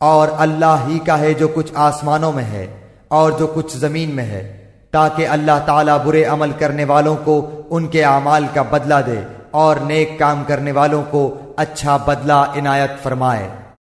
اور اللہ ہی کا ہے جو کچھ آسمانوں میں ہے اور جو کچھ زمین میں ہے، تاکہ اللہ تعالیٰ برے عمل کرنے والوں کو ان کے اعمال کا بدلہ دے اور نیک کام کرنے والوں کو اچھا بدلہ عنایت فرمائے۔